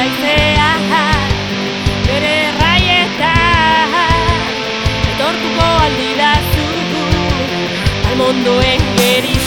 araizea bere erraieta etortuko aldi da zutu almondoen geri